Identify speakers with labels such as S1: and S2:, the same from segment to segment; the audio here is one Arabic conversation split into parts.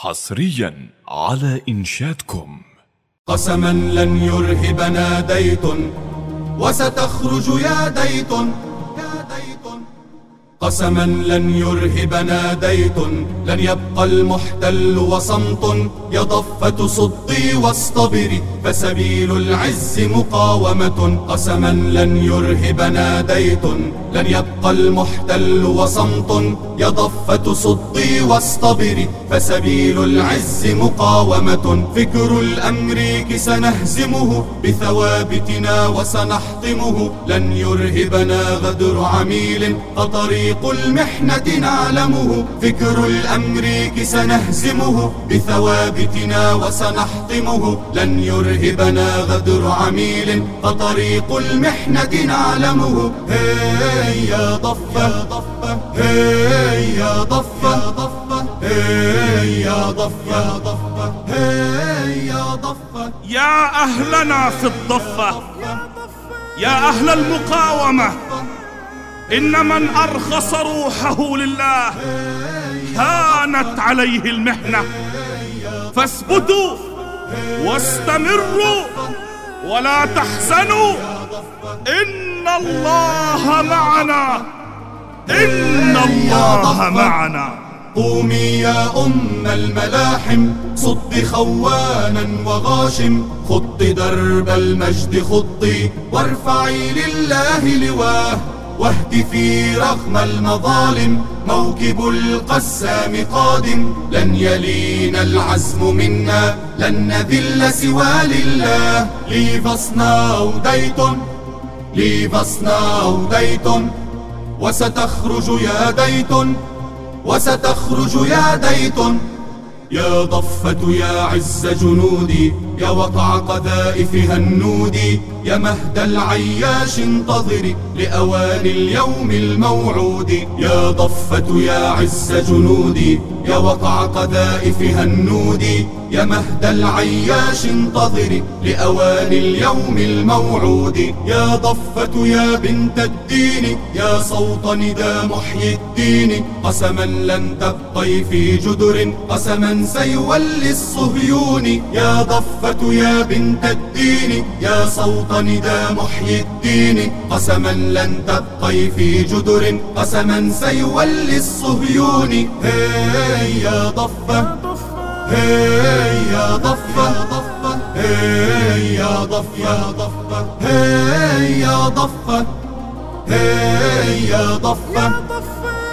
S1: حصريا على إنشادكم.
S2: قسما لن يرهبنا ديت وستخرج يا ديت يا ديت. قسما لن يرهبنا ديت لن يبقى المحتل وصمت. يا ضفة صدي واصطبري فسبيل العز مقاومة. قسما لن يرهبنا ديت لن يبقى المحتل وصمت. يا ضفة صدي واصطبري فسبيل العز مقاومة. فكر الأمريك سنهزمه بثوابتنا وسنحطمه. لن يرهبنا غدر عميل فطريق المحنة نعلمه فكر الأمريك سنهزمه بثوابتنا وسنحطمه. لن يرهبنا غدر عميل فطريق المحنة نعلمه. هيا ضفة ضفة هيا ضفة ضفة هيا ضفة ضفة هيا ضفة.
S3: يا أهلنا في الضفة يا أهل المقاومة. إن من أرخص روحه لله هانت عليه المحنة. فاثبتوا واستمروا ولا تحزنوا. إن الله معنا. إن الله معنا.
S2: قومي يا أم الملاحم. صد خوانا وغاشم. خط درب المجد خطي. وارفعي لله لواه. واهتفي رغم المظالم موكب القسام قادم. لن يلينا العزم منا لن نذل سوى لله. ليفصنا ديتون ليفصنا ديتون وستخرج يا ديتون وستخرج يا ديتون يا ضفة يا عز جنودي يا وقع قذائف هنودي يا مهد العياش انتظري لأوان اليوم الموعود يا ضفة يا عز جنودي يا وقع قذائف هنودي يا مهد العياش انتظري لأوان اليوم الموعود يا ضفة يا بنت الدين يا صوت ندى محيي الدين قسما لن تبقي في جدر قسما سيولي الصهيون يا ضفة يا بنت الدين يا صوت ندى محيي الدين. قسما لن تبقي في جدر قسما سيولي الصهيون. هيا ضفة هيا ضفة هيا ضفة هيا ضفة هيا ضفة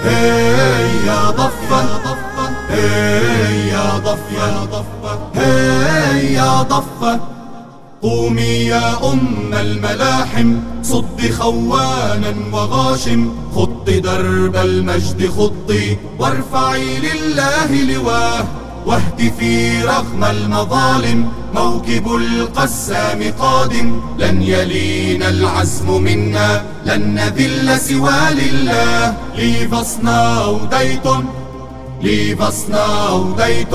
S2: هيا ضفة. هيا ضفة هيا ضفة. قومي يا أم الملاحم صد خوانا وغاشم. خط درب المجد خطي وارفعي لله لواه. واهتفي رغم المظالم موكب القسام قادم. لن يلينا العزم منا لن نذل سوى لله. ليفصنا لي فاصنعوا ديت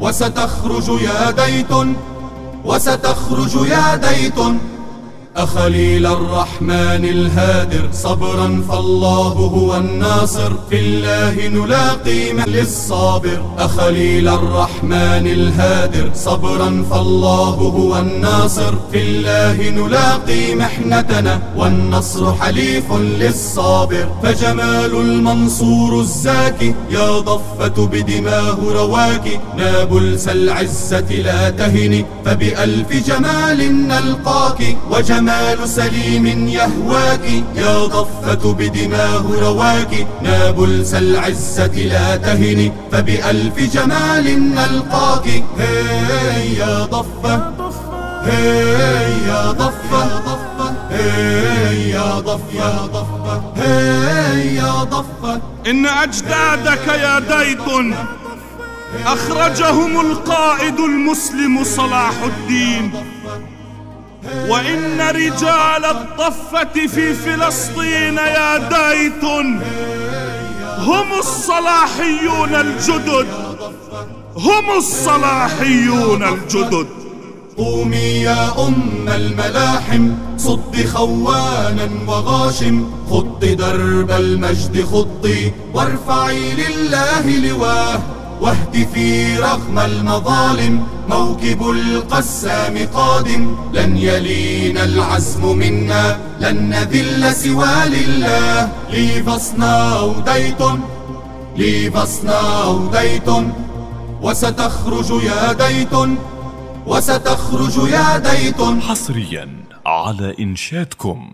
S2: وستخرج يا ديت وستخرج يا ديت أخليل الرحمن الهادر صبرا فالله هو الناصر في الله نلاقي من للصابر. أخليل الرحمن الهادر صبرا فالله هو الناصر في الله نلاقي محنتنا والنصر حليف للصابر. فجمال المنصور الزاكي يا ضفة بدماه رواك نابلس العزة لا تهني فبألف جمال نلقاك وجمال جمال سليم يهواك يا ضفة بدماه رواك. نابلس العزة لا تهني فبألف جمال نلقاك هيا ضفة هيا ضفة هيا ضفة هيا ضفة.
S3: إن أجدادك يا ديتون أخرجهم القائد المسلم صلاح الدين. وإن رجال الضفة في فلسطين يا دايت هم الصلاحيون الجدد. هم الصلاحيون الجدد.
S2: قومي يا أم الملاحم صد خوانا وغاشم. خط درب المجد خطي وارفعي لله لواه. واهتفي رغم المظالم موكب القسام قادم. لن يلين العزم منا لن نذل سوى لله. Dayton Leave us now Dayton وستخرج يا ديتون وستخرج يا ديتون
S1: حصريا على إنشادكم.